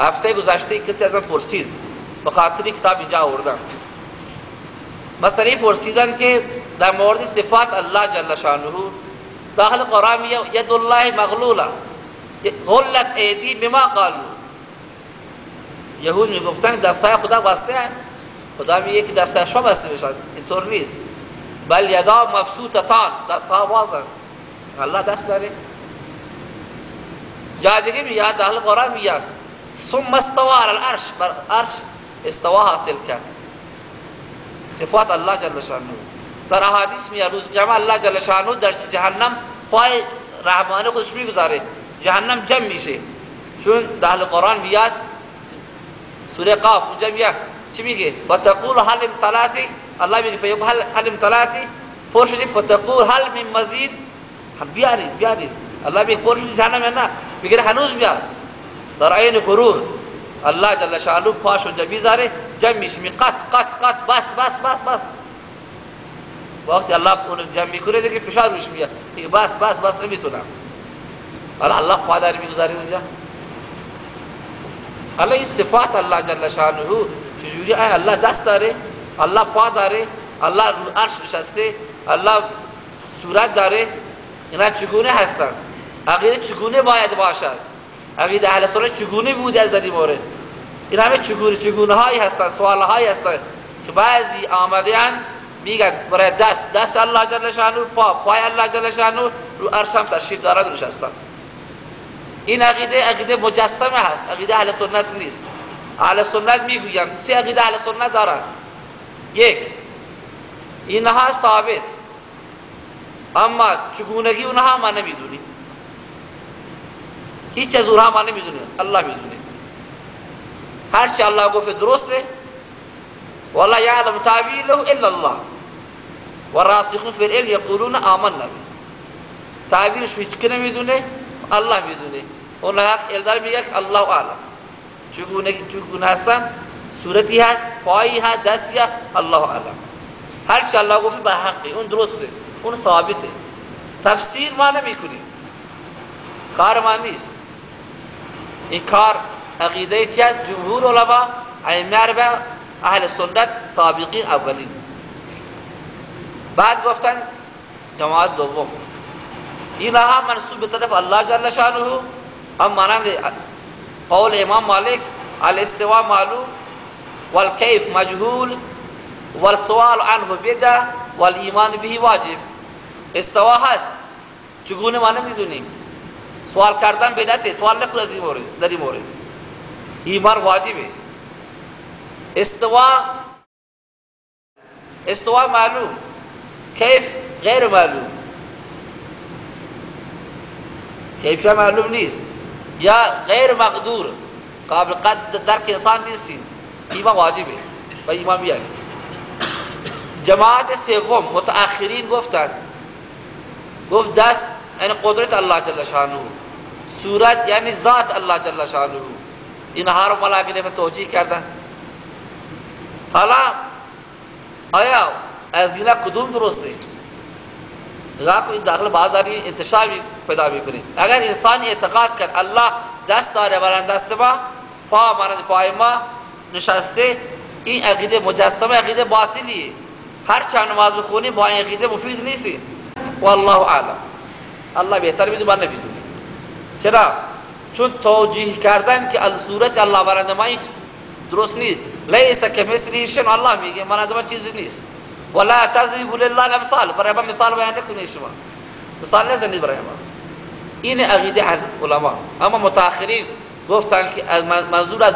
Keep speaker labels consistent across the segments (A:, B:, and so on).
A: هفته گذشته کسی از من پرسید. به خاطر کتاب اینجا آوردم. مسئله پرسیدن که در مورد صفات الله جل شانه داخل قرآن ید الله مغلوله. غلت ایدی بما قالو. یهود می‌گفتن دستای خدا بسته هست. خدا میگه که دستای شما بسته بشن. اینطور نیست. بل یدا مبسوطتان. دستها بازن. الله دست داره. جا دیگه میاد داخل قرآن میاد ثم استوى على العرش بر عرش استوى حاصل کریں صفات اللہ جل شانہ در احادیث میں عروض جمع اللہ جل شانہ در جہنم خواہ رحمان کو اس بھی گزارے جہنم جم میں سے چون دہل قرآن بھی یاد سورہ قاف جب یہ چی بھی گئے فتقول حل امتلاتی اللہ بھی فیب حل, حل امتلاتی پور شدی؟ فتقول حل من مزید؟ بیارید بیارید. اللہ بھی پور شدی جہنم ہے نا بگر ہنوز بیارید در عین غرور. الله جل شانو پاش اونجا میذاره جمع میشه می قط قط قط بس بس بس بس. وقتی الله اون جمع میکنه دیگه فشار روش میاد میگه بس بس بس نمیتونم حالا الله پادر میگذاره اونجا حالا این صفات الله جل شأنه. چجوری ای الله دست داره الله پا داره الله رو عرش نشسته الله صورت داره اینا چگونه هستن؟ عقیده چگونه باید باشد؟ عقیده اهل سنت چگونه بوده از در این مورد؟ این همه چگونه چگونه هایی هستن سوال هایی هستن که بعضی آمدن میگن برای دست دست الله جل شانه پا پای الله جل شانه رو عرش هم تشریف دارد نشستن. این عقیده عقیده مجسمه هست عقیده اهل سنت نیست. اهل سنت می‌گویند سه عقیده اهل سنت دارند یک اینها ثابت. اما چگونگی اونها ما نمی‌دونیم. هیچ از اونها ما نمی‌دونیم. الله می‌دونه. هرچی الله گفت درسته. والله یعلم تعبیله الا الله. والراسخون فی العلم یقولون آمنا به. تعبیرش که نمی‌دونه الله می‌دونه. اون حق الدار میگه الله اعلم. چگونه چگونه هستن؟ صورتی هست پایی هست هست الله اعلم. هر چی الله گفت به حقی اون درسته اون ثابته. تفسیر ما نمی‌کنیم. کار ما نیست. این کار عقیده تی از جمهور علما ائمه اربع اهل سنت سابقین اولین. بعد گفتن جماعت دوم. اینها منصوب به طرف الله جل شانه هم مانند قول امام مالک الاستواء معلوم والكيف مجهول والسوال عنه بدع والایمان به واجب. استوا هست. چگونه ما نمی‌دونیم. سوال کردن بدعت سوال نکن از این مورد در این مورد. ایمان واجبه. استوا استوا معلوم. کیف غیر معلوم. کیفیت معلوم نیست. یا غیر مقدور. قابل قد درک انسان نیستین. ایمان واجبه. و ایمان بیاری جماعت سوم متأخرین گفتند گفت دست یعنی قدرت الله جل شانه. صورت یعنی ذات الله جل شانه. اینها رو ملاقی نفت توجیه کردن. حالا آیا از اینا کدوم درسته؟ نگاه کو این داخل بازاری انتشار پیدا می‌کنه اگر انسان اعتقاد کرد الله دست داره بران دست ما پا مانند پای ما نشسته این عقیده مجسمه عقیده باطلیه. هر چند نماز بخونی با این عقیده مفید نیست والله اعلم. الله بهتر می‌دونه من چرا چون توجیه کردن که صورت الله برنده ما درست نیست لیس کمثله شیء الله میگه ما چیزی نیست ولا تضربوا لله الامثال برای ما مثال بیان نکنید شما مثال نزنید برای ما این عقیده علما اما متأخرین گفتن که منظور از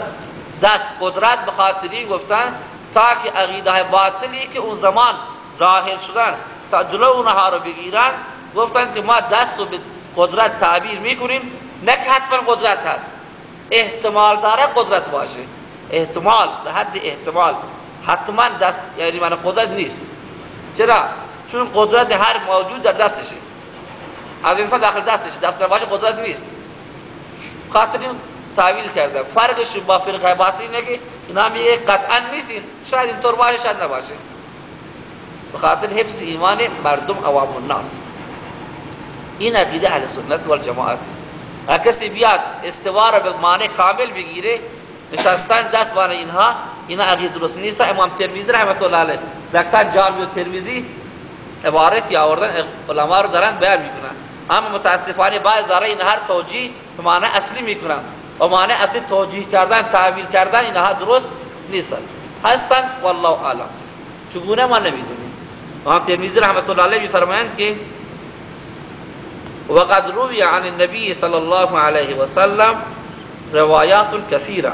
A: دست قدرت به خاطری گفتن تا که عقیده باطلی که اون زمان ظاهر شدن تا جلو اونها رو بگیرن گفتن که ما دست رو به قدرت تعبیر می‌کنیم. نه که حتما قدرت هست. احتمال داره قدرت باشه. احتمال به حد احتمال. حتما دست یعنی من قدرت نیست. چرا؟ چون قدرت هر موجود در دستشه. از انسان داخل دستشه. دست نباشه قدرت نیست. خاطر این تعویل کرده فرقش با فرقه باطنی اینه که اینا میگه قطعا نیستین شاید اینطور باشه شاید نباشه. به خاطر حفظ ایمان مردم عوام الناس. این عقیده اهل سنت والجماعت۔ اگر کسی بیاد استوا را به معنی کامل بگیره نشستن دست بانه اینها اینا عقید درست نیست امام ترمیزی رحمت الله علیه وقتا جامع ترمیزی عبارتی آوردن علما رو دارن بیان میکنن اما متاسفانه بعض داره این هر توجیه به معنی اصلی میکنن و معنی اصلی توجیه کردن تعبیر کردن اینها درست نیستن هستن والله اعلم۔ چگونه ما نمیدونیم امام ترمیزی رحمت الله علیه میفرمایند که وقد روی عن النبي صلى الله عليه وسلم روایات کثیره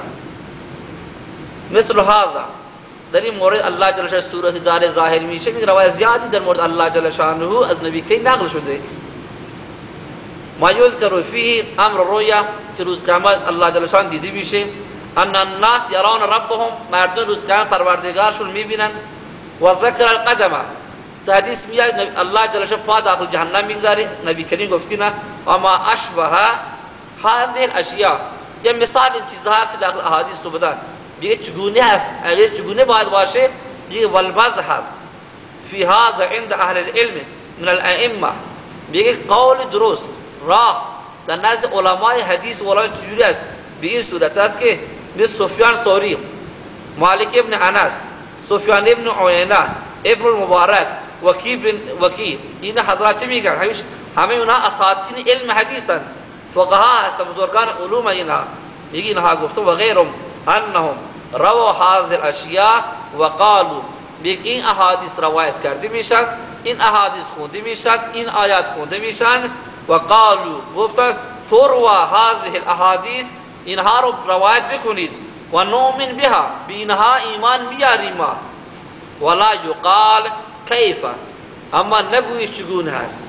A: مثل هذا در این مورد الله جل شانه صورت دار ظاهر میشه میگه روایت زیادی در مورد الله جل شانه از نبی کی نقل شده. ما یذکر فيه امر رویا که روز قیامت الله جل شانه دیده میشه. ان الناس يرون ربهم، مردم روز قیامت پروردگارشون میبینن. و ذکر القدمه القدم حدیث میاد الله جل شانه پا داخل جهنم می‌گذاره. نبی کریم گفتی نه. اما اشبه هذه الاشیاء. یه مثال این چیزها که داخل احادیث بدن. میگه چگونه هست اگه چگونه باید باشه؟ میگه والمذهب فی هذا عند اهل العلم من الائمه. میگه قول درست راه. در نزد علمای حدیث و علمای تجوری است؟ به این صورت است که مثل سفیان ثوری مالک ابن انس سفیان ابن عینه ابن المبارک وكيب وكي إن حضرات ميكا حيوش همينا أساطين علم حديثا. فقهاء استمزورقان علوم إنها. يجي إنها قفتوا وغيرهم. أنهم رووا هذه الأشياء وقالوا. بيك إن أحاديث روايت كردي ميشان إن أحاديث خوندي ميشان إن آيات خوندي ميشان وقالوا. قفتوا تروى هذه الأحاديث إنها روايت بكنيد ونؤمن بها. بإنها إيمان بياريما ولا يقال کیف أما نگوی چگونه هست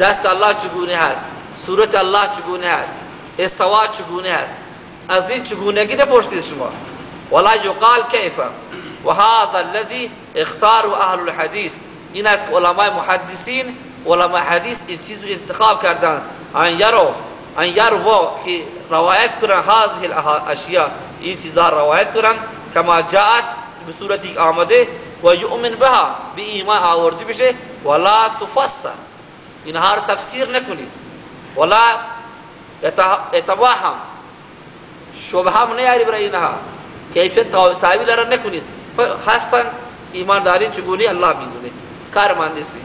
A: دست الله چگونه هست صورت الله چگونه هست استوا چگونه هست از این چگونگی نپرسید شما. ولا یقال کیف و هذا الذي اختار أهل الحديث. این است که علماء محدثین علماء حدیث این چیز انتخاب کردن أن یرو أن یرو که روایت کنن هذه الاشیاء این چیزها روایت کنن کما جاءت به صورتی آمده و یؤمن بها به ایمان آورده بشه. ولا تفسر. اینها رو تفسیر نکنید. ولا يتوهم شبه هم نیاری برای اینها. کیفیت تعویل را نکنید. هستن. ایمانداری چگونه؟ الله می‌دونه. کار من نیستی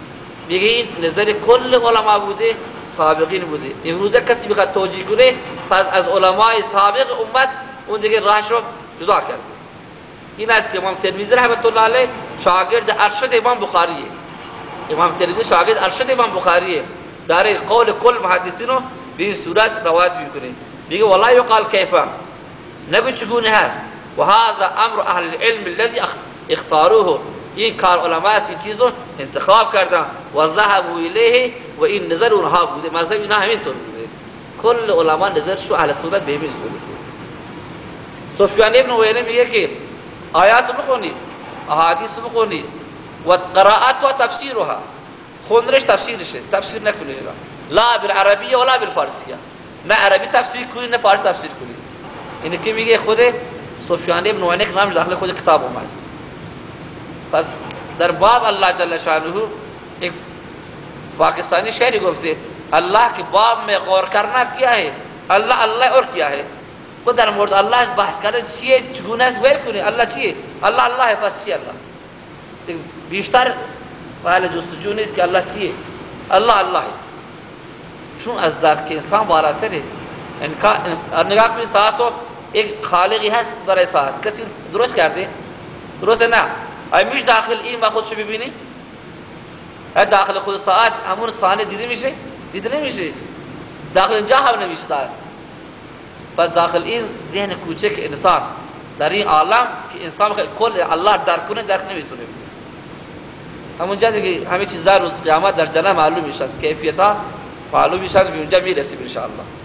A: نظر کل علما بوده سابقین بوده. امروزه کسی بخواد توجیه کنه پس از علمای سابق امت اون دیگه راهش رو جدا کرده. این است که امام ترمذی رحمت الله علیه شاگرد ارشد امام بخاریه. امام ترمذی شاگرد ارشد امام بخاریه. داره قول کل محدثین رو به این صورت روایت میکنه. میگه والله یقال کیفا. نگو چگونه هست. و هذا أمر أهل العلم الذي اختاروه. این کار علماء است این چیز رو انتخاب کردن و ذهبوا الیه و این نظر اونها بوده. مذهب اینا همینطور بوده. کل علما نظرشو أهل سنت به همین صورت. سفیان ابن عیینه میگه که آیات بخونید. احادیث بخونید و قرائت و تفسیرها. خوندنش تفسیرشه تفسیر نکنید لا بالعربیه ولا بالفارسیه. نه عربی تفسیر کنید نه فارسی تفسیر کنید اینه که میگه خود سفیان ابن عیینه که نامش داخل خود کتاب اومد. پس در باب الله جل شانه ایک پاکستانی شعری گفته، اللہ کے باب میں غور کرنا کیا ہے؟ اللہ اللہ اور کیا ہے؟ وہ در مورد اللہ بحث کرے چیئے گناہ سے ویل کنے اللہ چیئے اللہ اللہ ہے پس چی اللہ بیشتر پہلے جستجو نہیں کہ اللہ چیئے اللہ اللہ ہے چون ازدار کے انسان والا تر ہے نگاہ کنی ساتھ ہو ایک خالقی ہے برای ساتھ کسی درست کر دیں درست ہے نا ایمیش داخل این ما خود شو ببینی اے داخل خود ساعت ہمون سانے دیدے میشے دیدے نہیں داخل انجا ہم نمیشے ساعت پس داخل این ذهن کوچک انسان در این عالم که انسان کل الله درک کنه درک نمی‌تونه همونجا دیگه همه چیزا روز قیامت در جنه معلوم میشن کیفیتا معلوم میشن به اونجا می‌رسیم ان شاء الله